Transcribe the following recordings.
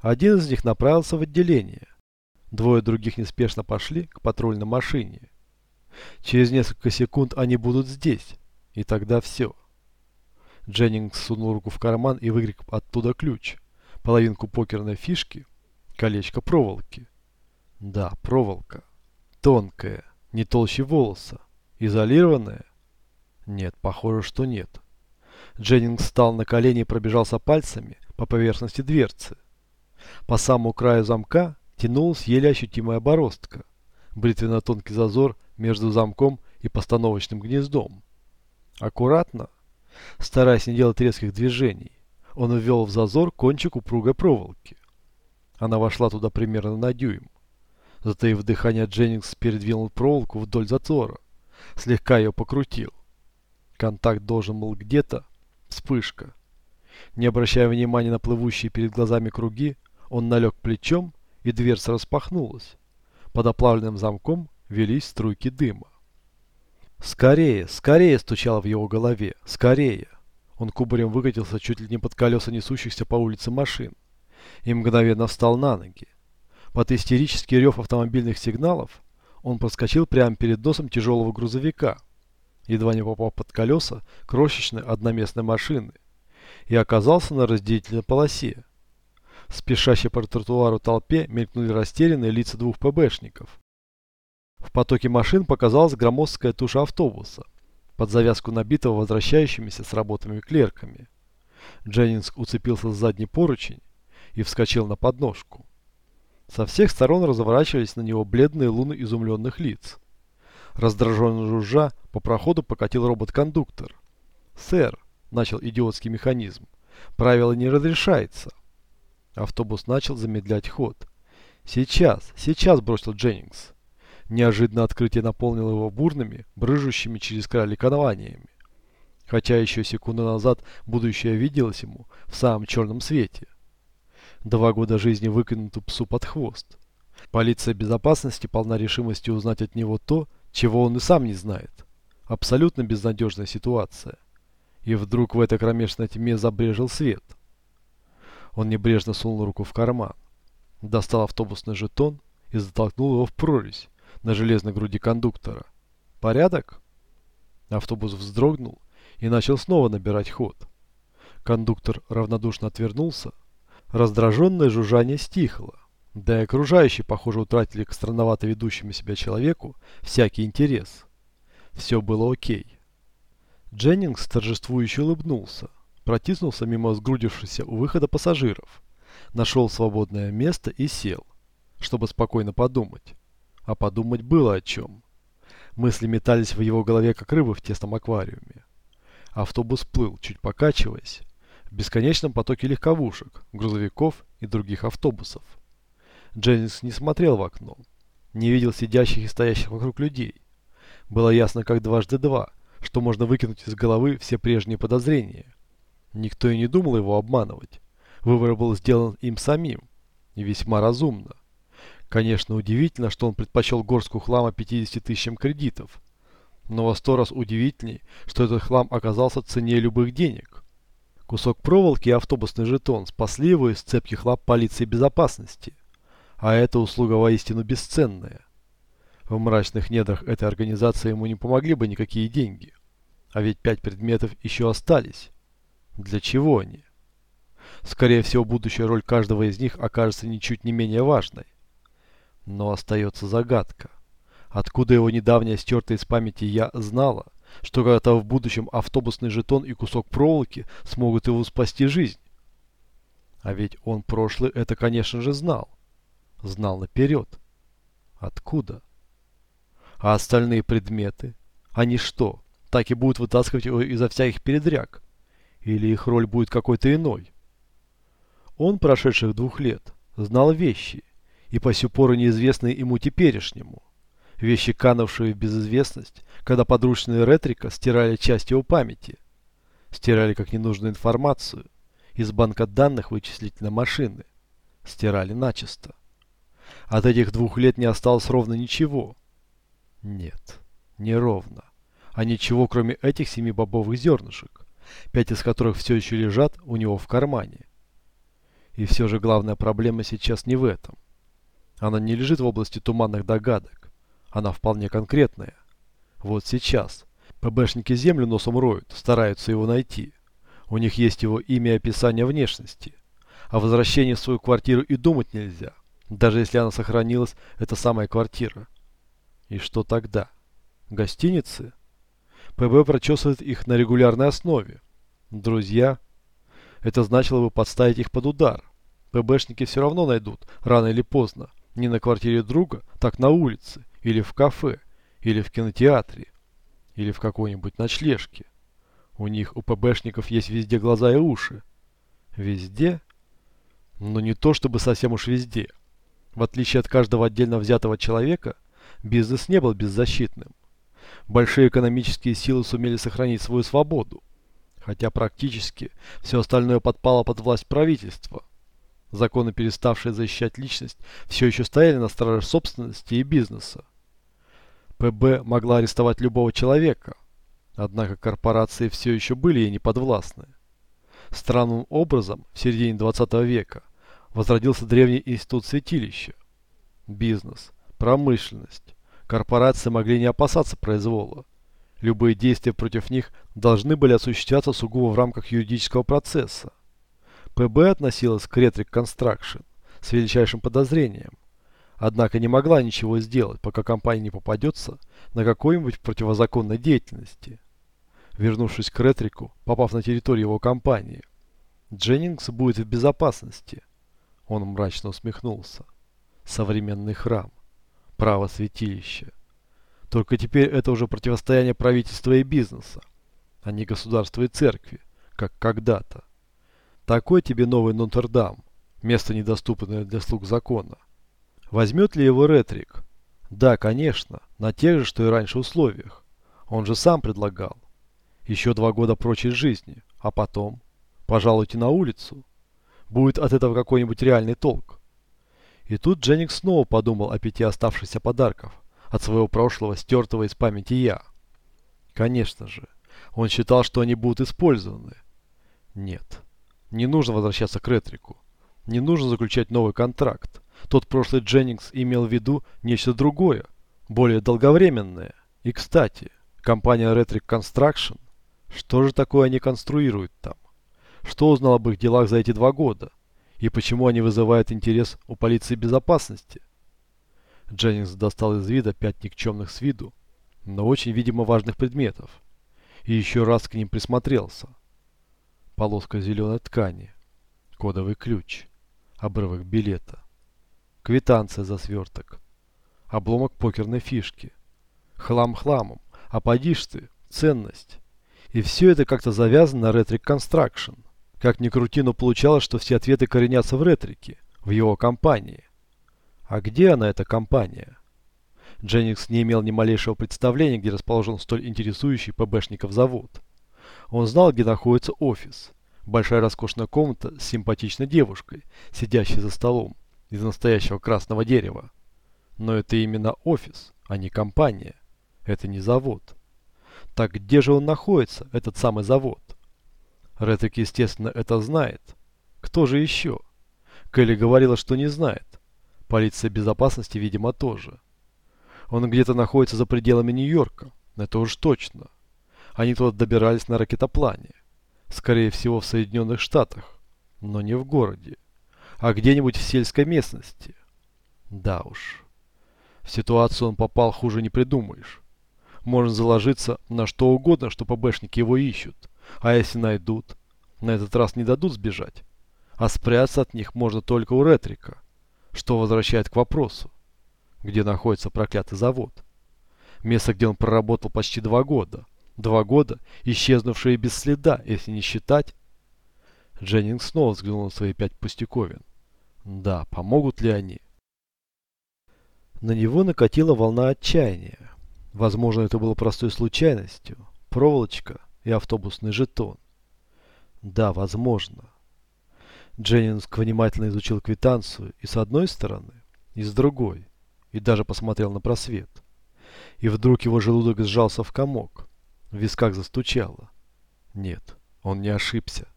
Один из них направился в отделение. Двое других неспешно пошли к патрульной машине. Через несколько секунд они будут здесь, и тогда все. Дженнингс сунул руку в карман и выгреб оттуда ключ, половинку покерной фишки, колечко проволоки. Да, проволока. Тонкая, не толще волоса. Изолированная? Нет, похоже, что нет. Дженнингс встал на колени и пробежался пальцами по поверхности дверцы. По самому краю замка тянулась еле ощутимая бороздка, бритвенно-тонкий зазор между замком и постановочным гнездом. Аккуратно, стараясь не делать резких движений, он ввел в зазор кончик упругой проволоки. Она вошла туда примерно на дюйм. Затаив дыхание, Дженнингс передвинул проволоку вдоль затвора, слегка ее покрутил. Контакт должен был где-то. Вспышка. Не обращая внимания на плывущие перед глазами круги, он налег плечом, и дверца распахнулась. Под оплавленным замком велись струйки дыма. «Скорее, скорее!» стучало в его голове. «Скорее!» Он кубарем выкатился чуть ли не под колеса несущихся по улице машин и мгновенно встал на ноги. Под истерический рев автомобильных сигналов он проскочил прямо перед носом тяжелого грузовика, едва не попав под колеса крошечной одноместной машины, и оказался на разделительной полосе. Спешащей по тротуару толпе мелькнули растерянные лица двух ПБшников. В потоке машин показалась громоздкая туша автобуса, под завязку набитого возвращающимися с работами клерками. Дженнингс уцепился за задний поручень и вскочил на подножку. Со всех сторон разворачивались на него бледные луны изумленных лиц. Раздраженно жужжа, по проходу покатил робот-кондуктор. «Сэр», — начал идиотский механизм, — «правило не разрешается». Автобус начал замедлять ход. «Сейчас, сейчас!» – бросил Дженнингс. Неожиданно открытие наполнило его бурными, брыжущими через край ликованиями. Хотя еще секунду назад будущее виделось ему в самом черном свете. Два года жизни выкинуту псу под хвост. Полиция безопасности полна решимости узнать от него то, чего он и сам не знает. Абсолютно безнадежная ситуация. И вдруг в этой кромешной тьме забрежил свет – он небрежно сунул руку в карман, достал автобусный жетон и затолкнул его в прорезь на железной груди кондуктора. «Порядок?» Автобус вздрогнул и начал снова набирать ход. Кондуктор равнодушно отвернулся. Раздраженное жужжание стихло. Да и окружающие, похоже, утратили к странновато ведущему себя человеку всякий интерес. Все было окей. Дженнингс торжествующе улыбнулся протиснулся мимо сгрудившихся у выхода пассажиров, нашел свободное место и сел, чтобы спокойно подумать. А подумать было о чем. Мысли метались в его голове, как рыбы в тесном аквариуме. Автобус плыл, чуть покачиваясь, в бесконечном потоке легковушек, грузовиков и других автобусов. Дженнис не смотрел в окно, не видел сидящих и стоящих вокруг людей. Было ясно, как дважды два, что можно выкинуть из головы все прежние подозрения. Никто и не думал его обманывать. Выбор был сделан им самим. И весьма разумно. Конечно, удивительно, что он предпочел горстку хлама 50 тысячам кредитов. Но во сто раз удивительней, что этот хлам оказался цене любых денег. Кусок проволоки и автобусный жетон спасли его из цепких лап полиции безопасности. А эта услуга воистину бесценная. В мрачных недрах этой организации ему не помогли бы никакие деньги. А ведь пять предметов еще остались. Для чего они? Скорее всего, будущая роль каждого из них окажется ничуть не менее важной. Но остается загадка. Откуда его недавняя стертая из памяти «я» знала, что когда-то в будущем автобусный жетон и кусок проволоки смогут его спасти жизнь? А ведь он прошлый это, конечно же, знал. Знал наперед. Откуда? А остальные предметы? Они что, так и будут вытаскивать его изо всяких передряг? Или их роль будет какой-то иной? Он, прошедших двух лет, знал вещи, и по сю пору неизвестные ему теперешнему. Вещи, канувшие в безызвестность, когда подручные ретрика стирали часть его памяти. Стирали как ненужную информацию из банка данных вычислительной машины. Стирали начисто. От этих двух лет не осталось ровно ничего. Нет, не ровно. А ничего, кроме этих семи бобовых зернышек пять из которых все еще лежат у него в кармане. И все же главная проблема сейчас не в этом. Она не лежит в области туманных догадок. Она вполне конкретная. Вот сейчас. ПБшники землю носом роют, стараются его найти. У них есть его имя и описание внешности. О возвращении в свою квартиру и думать нельзя. Даже если она сохранилась, это самая квартира. И что тогда? Гостиницы? ПБ прочесывает их на регулярной основе. Друзья? Это значило бы подставить их под удар. ПБшники все равно найдут, рано или поздно. Не на квартире друга, так на улице, или в кафе, или в кинотеатре, или в какой-нибудь ночлежке. У них, у ПБшников, есть везде глаза и уши. Везде? Но не то чтобы совсем уж везде. В отличие от каждого отдельно взятого человека, бизнес не был беззащитным. Большие экономические силы сумели сохранить свою свободу, хотя практически все остальное подпало под власть правительства. Законы, переставшие защищать личность, все еще стояли на страже собственности и бизнеса. ПБ могла арестовать любого человека, однако корпорации все еще были ей неподвластны. Странным образом в середине 20 века возродился древний институт святилища. Бизнес, промышленность, корпорации могли не опасаться произвола. Любые действия против них должны были осуществляться сугубо в рамках юридического процесса. ПБ относилась к Ретрик Construction с величайшим подозрением. Однако не могла ничего сделать, пока компания не попадется на какой-нибудь противозаконной деятельности. Вернувшись к Ретрику, попав на территорию его компании, Дженнингс будет в безопасности. Он мрачно усмехнулся. Современный храм. Право святилища. Только теперь это уже противостояние правительства и бизнеса, а не государства и церкви, как когда-то. Такой тебе новый Нотр-Дам, место недоступное для слуг закона. Возьмет ли его Ретрик? Да, конечно, на тех же, что и раньше условиях. Он же сам предлагал. Еще два года прочей жизни, а потом, пожалуйте на улицу. Будет от этого какой-нибудь реальный толк. И тут Дженник снова подумал о пяти оставшихся подарков от своего прошлого, стертого из памяти «я». Конечно же, он считал, что они будут использованы. Нет, не нужно возвращаться к Ретрику. Не нужно заключать новый контракт. Тот прошлый Дженнингс имел в виду нечто другое, более долговременное. И, кстати, компания Retric Construction, что же такое они конструируют там? Что узнал об их делах за эти два года? И почему они вызывают интерес у полиции безопасности? Дженнингс достал из вида пять никчемных с виду, но очень, видимо, важных предметов. И еще раз к ним присмотрелся. Полоска зеленой ткани, кодовый ключ, обрывок билета, квитанция за сверток, обломок покерной фишки, хлам хламом, а подишь ты, ценность. И все это как-то завязано на Construction. Как ни крути, но получалось, что все ответы коренятся в ретрике, в его компании. А где она, эта компания? Дженнингс не имел ни малейшего представления, где расположен столь интересующий ПБшников завод. Он знал, где находится офис. Большая роскошная комната с симпатичной девушкой, сидящей за столом, из настоящего красного дерева. Но это именно офис, а не компания. Это не завод. Так где же он находится, этот самый завод? Ретрик, естественно, это знает. Кто же еще? Келли говорила, что не знает. Полиция безопасности, видимо, тоже. Он где-то находится за пределами Нью-Йорка. Это уж точно. Они туда добирались на ракетоплане. Скорее всего, в Соединенных Штатах. Но не в городе. А где-нибудь в сельской местности. Да уж. В ситуацию он попал хуже не придумаешь. Можно заложиться на что угодно, что ПБшники его ищут. А если найдут, на этот раз не дадут сбежать. А спрятаться от них можно только у Ретрика. Что возвращает к вопросу. Где находится проклятый завод? Место, где он проработал почти два года. Два года, исчезнувшие без следа, если не считать. Дженнинг снова взглянул на свои пять пустяковин. Да, помогут ли они? На него накатила волна отчаяния. Возможно, это было простой случайностью. Проволочка и автобусный жетон. Да, возможно. Дженнинг внимательно изучил квитанцию и с одной стороны, и с другой, и даже посмотрел на просвет. И вдруг его желудок сжался в комок. В висках застучало. Нет, он не ошибся.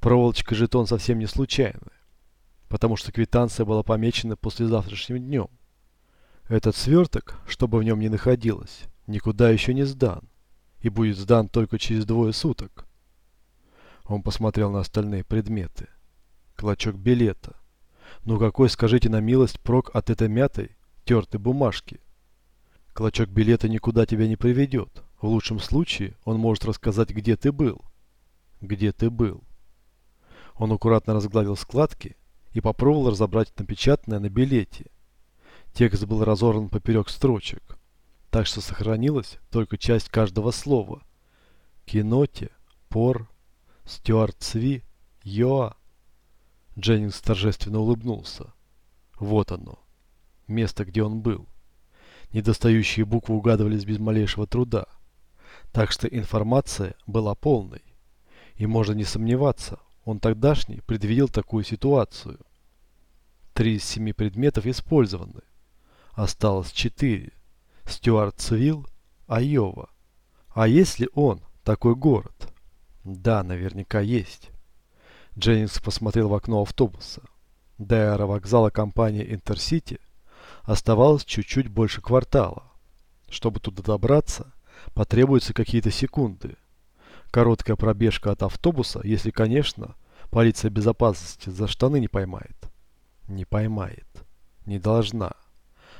Проволочка жетон совсем не случайная. потому что квитанция была помечена послезавтрашним днем. Этот сверток, что бы в нем ни находилось, никуда еще не сдан, и будет сдан только через двое суток. Он посмотрел на остальные предметы. Клочок билета. Ну какой, скажите на милость, прок от этой мятой, тертой бумажки? Клочок билета никуда тебя не приведет. В лучшем случае он может рассказать, где ты был. Где ты был. Он аккуратно разгладил складки и попробовал разобрать напечатанное на билете. Текст был разорван поперек строчек, так что сохранилась только часть каждого слова. Киноте, пор, Стюарт Цви, Йоа. Дженнингс торжественно улыбнулся. Вот оно. Место, где он был. Недостающие буквы угадывались без малейшего труда. Так что информация была полной. И можно не сомневаться, он тогдашний предвидел такую ситуацию. Три из семи предметов использованы. Осталось четыре. Стюартсвилл, Айова. А если он такой город? Да, наверняка есть. Дженнингс посмотрел в окно автобуса. До аэровокзала компании Интерсити оставалось чуть-чуть больше квартала. Чтобы туда добраться, потребуются какие-то секунды. Короткая пробежка от автобуса, если, конечно, полиция безопасности за штаны не поймает. Не поймает. Не должна.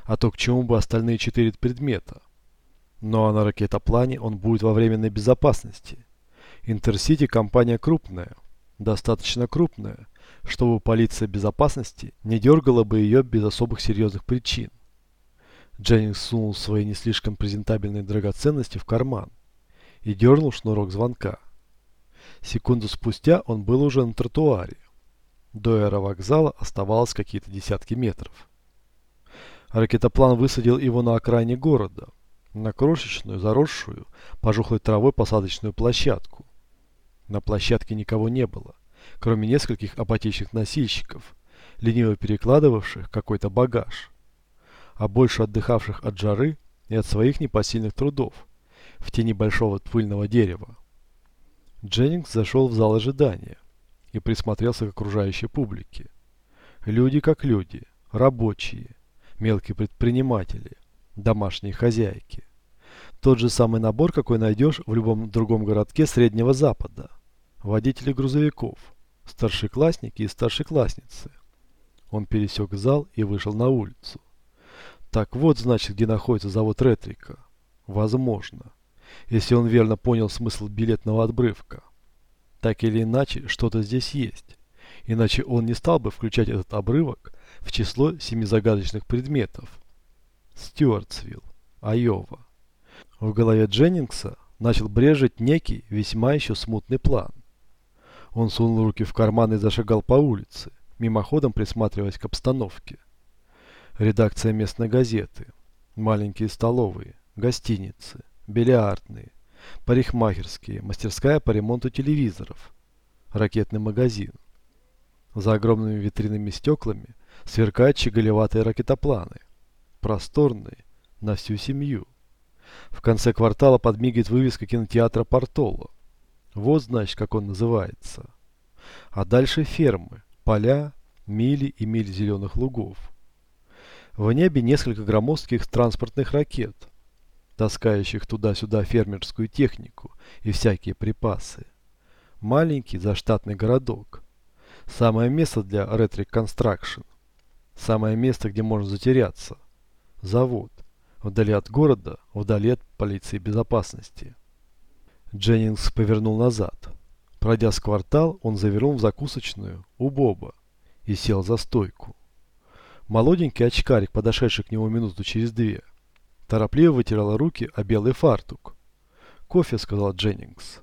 А то к чему бы остальные четыре предмета? Ну на ракетоплане он будет во временной безопасности – Интерсити компания крупная, достаточно крупная, чтобы полиция безопасности не дергала бы ее без особых серьезных причин. Дженнингс сунул свои не слишком презентабельные драгоценности в карман и дернул шнурок звонка. Секунду спустя он был уже на тротуаре. До аэровокзала оставалось какие-то десятки метров. Ракетоплан высадил его на окраине города, на крошечную, заросшую, пожухлой травой посадочную площадку. На площадке никого не было, кроме нескольких апатичных носильщиков, лениво перекладывавших какой-то багаж, а больше отдыхавших от жары и от своих непосильных трудов в тени большого пыльного дерева. Дженнингс зашел в зал ожидания и присмотрелся к окружающей публике. Люди как люди, рабочие, мелкие предприниматели, домашние хозяйки. Тот же самый набор, какой найдешь в любом другом городке Среднего Запада – водители грузовиков, старшеклассники и старшеклассницы. Он пересек зал и вышел на улицу. Так вот, значит, где находится завод Ретрика. Возможно. Если он верно понял смысл билетного отбрывка. Так или иначе, что-то здесь есть. Иначе он не стал бы включать этот обрывок в число семи загадочных предметов. Стюартсвилл, Айова. В голове Дженнингса начал брежить некий, весьма еще смутный план. Он сунул руки в карман и зашагал по улице, мимоходом присматриваясь к обстановке. Редакция местной газеты, маленькие столовые, гостиницы, бильярдные, парикмахерские, мастерская по ремонту телевизоров, ракетный магазин. За огромными витринными стеклами сверкают щеголеватые ракетопланы, просторные, на всю семью. В конце квартала подмигивает вывеска кинотеатра Портоло. Вот, значит, как он называется. А дальше фермы, поля, мили и мили зеленых лугов. В небе несколько громоздких транспортных ракет, таскающих туда-сюда фермерскую технику и всякие припасы. Маленький заштатный городок. Самое место для Construction. Самое место, где можно затеряться. Завод. Вдали от города, вдали от полиции безопасности. Дженнингс повернул назад. Пройдя с квартал, он завернул в закусочную у Боба и сел за стойку. Молоденький очкарик, подошедший к нему минуту через две, торопливо вытирал руки о белый фартук. «Кофе», — сказал Дженнингс.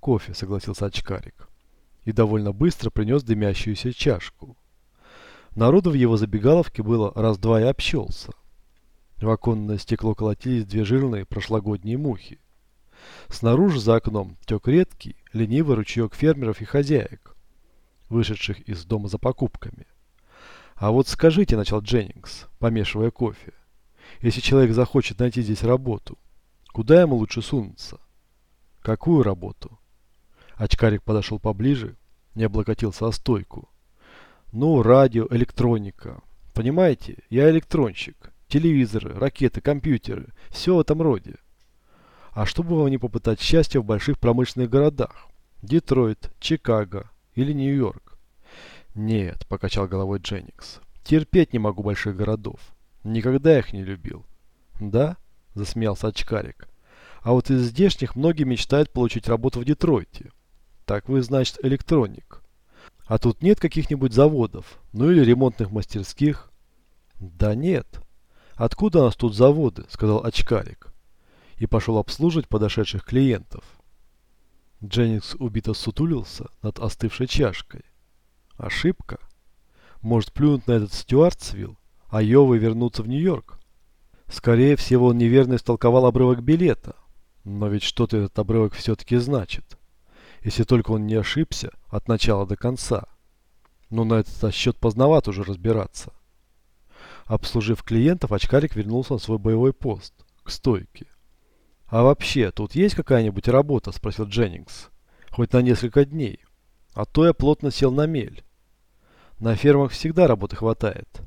«Кофе», — согласился очкарик. И довольно быстро принес дымящуюся чашку. Народу в его забегаловке было раз-два и общался. В оконное стекло колотились две жирные прошлогодние мухи. Снаружи за окном тек редкий, ленивый ручеек фермеров и хозяек, вышедших из дома за покупками. «А вот скажите», — начал Дженнингс, помешивая кофе, «если человек захочет найти здесь работу, куда ему лучше сунуться?» «Какую работу?» Очкарик подошел поближе, не облокотился о стойку. Ну, радио, электроника. Понимаете, я электронщик. Телевизоры, ракеты, компьютеры. Все в этом роде. А что бы вам не попытать счастья в больших промышленных городах? Детройт, Чикаго или Нью-Йорк? Нет, покачал головой Дженникс. Терпеть не могу больших городов. Никогда их не любил. Да? Засмеялся очкарик. А вот из здешних многие мечтают получить работу в Детройте. Так вы, значит, электроник. А тут нет каких-нибудь заводов, ну или ремонтных мастерских? Да нет. Откуда у нас тут заводы, сказал очкарик. И пошел обслуживать подошедших клиентов. Дженнингс убито сутулился над остывшей чашкой. Ошибка? Может плюнуть на этот Стюартсвилл, а Йовы вернуться в Нью-Йорк? Скорее всего, он неверно истолковал обрывок билета. Но ведь что-то этот обрывок все-таки значит. Если только он не ошибся от начала до конца. Но на этот счет поздновато уже разбираться. Обслужив клиентов, очкарик вернулся на свой боевой пост, к стойке. «А вообще, тут есть какая-нибудь работа?» – спросил Дженнингс. «Хоть на несколько дней. А то я плотно сел на мель. На фермах всегда работы хватает.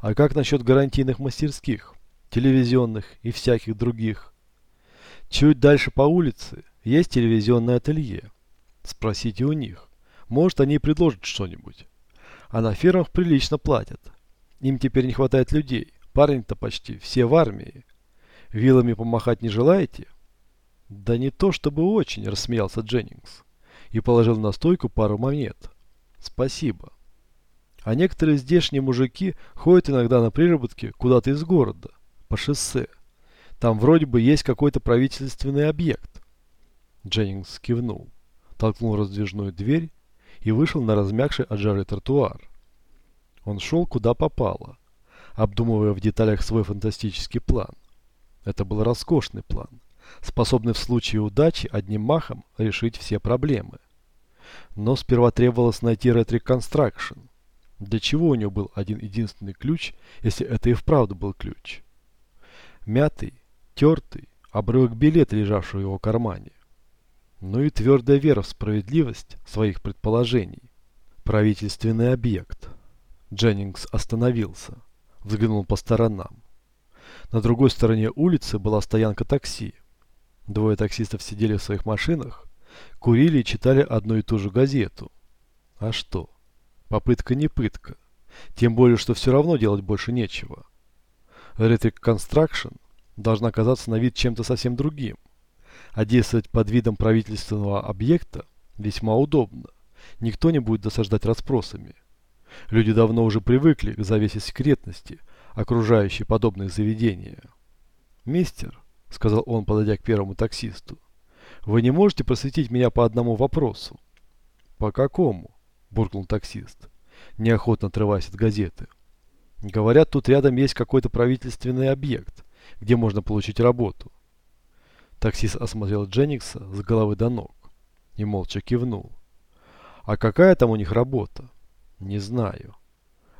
А как насчет гарантийных мастерских, телевизионных и всяких других? Чуть дальше по улице есть телевизионное ателье. Спросите у них. Может, они предложат что-нибудь. А на фермах прилично платят. Им теперь не хватает людей. Парни-то почти все в армии. Вилами помахать не желаете? Да не то чтобы очень, рассмеялся Дженнингс. И положил на стойку пару монет. Спасибо. А некоторые здешние мужики ходят иногда на приработки куда-то из города, по шоссе. Там вроде бы есть какой-то правительственный объект. Дженнингс кивнул, толкнул раздвижную дверь и вышел на размягший от жары тротуар. Он шел куда попало, обдумывая в деталях свой фантастический план. Это был роскошный план, способный в случае удачи одним махом решить все проблемы. Но сперва требовалось найти ретриконстракшн. Для чего у него был один единственный ключ, если это и вправду был ключ? Мятый, тертый, обрывок билета, лежавшего в его кармане. Ну и твердая вера в справедливость своих предположений. Правительственный объект. Дженнингс остановился, взглянул по сторонам. На другой стороне улицы была стоянка такси. Двое таксистов сидели в своих машинах, курили и читали одну и ту же газету. А что? Попытка не пытка. Тем более, что все равно делать больше нечего. Electric Construction должна казаться на вид чем-то совсем другим. А действовать под видом правительственного объекта весьма удобно. Никто не будет досаждать расспросами. Люди давно уже привыкли к завесе секретности, окружающей подобные заведения. «Мистер», — сказал он, подойдя к первому таксисту, — «вы не можете просветить меня по одному вопросу?» «По какому?» – буркнул таксист, неохотно отрываясь от газеты. «Говорят, тут рядом есть какой-то правительственный объект, где можно получить работу». Таксист осмотрел Дженникса с головы до ног и молча кивнул. «А какая там у них работа?» «Не знаю».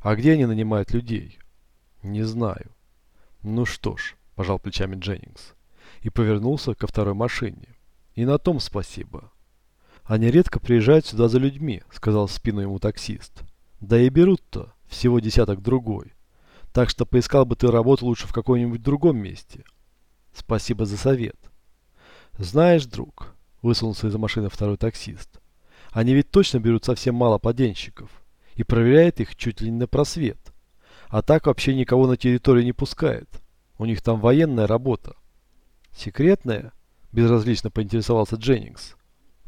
«А где они нанимают людей?» «Не знаю». «Ну что ж», – пожал плечами Дженнингс и повернулся ко второй машине. «И на том спасибо». «Они редко приезжают сюда за людьми», — сказал в спину ему таксист. «Да и берут-то всего десяток другой. Так что поискал бы ты работу лучше в каком-нибудь другом месте». «Спасибо за совет». «Знаешь, друг», — высунулся из машины второй таксист, «они ведь точно берут совсем мало поденщиков и проверяют их чуть ли не на просвет. А так вообще никого на территорию не пускает. У них там военная работа». «Секретная?» – безразлично поинтересовался Дженнингс.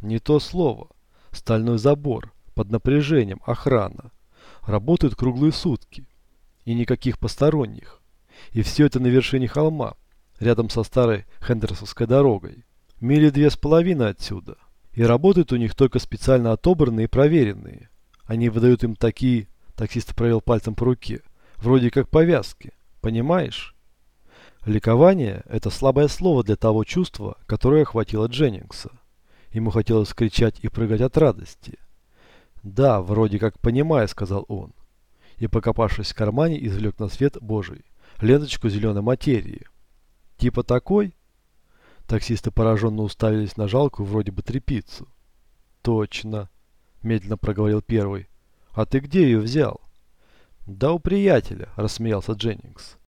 Не то слово. Стальной забор, под напряжением, охрана. Работают круглые сутки. И никаких посторонних. И все это на вершине холма, рядом со старой Хендерсовской дорогой. Мили две с половиной отсюда. И работают у них только специально отобранные и проверенные. Они выдают им такие, таксист провел пальцем по руке, вроде как повязки. Понимаешь? Ликование – это слабое слово для того чувства, которое охватило Дженнингса. Ему хотелось кричать и прыгать от радости. «Да, вроде как понимаю», — сказал он. И, покопавшись в кармане, извлек на свет Божий ленточку зеленой материи. «Типа такой?» Таксисты пораженно уставились на жалкую вроде бы трепицу. «Точно», — медленно проговорил первый. А ты где ее взял? Да у приятеля, рассмеялся Дженнингс.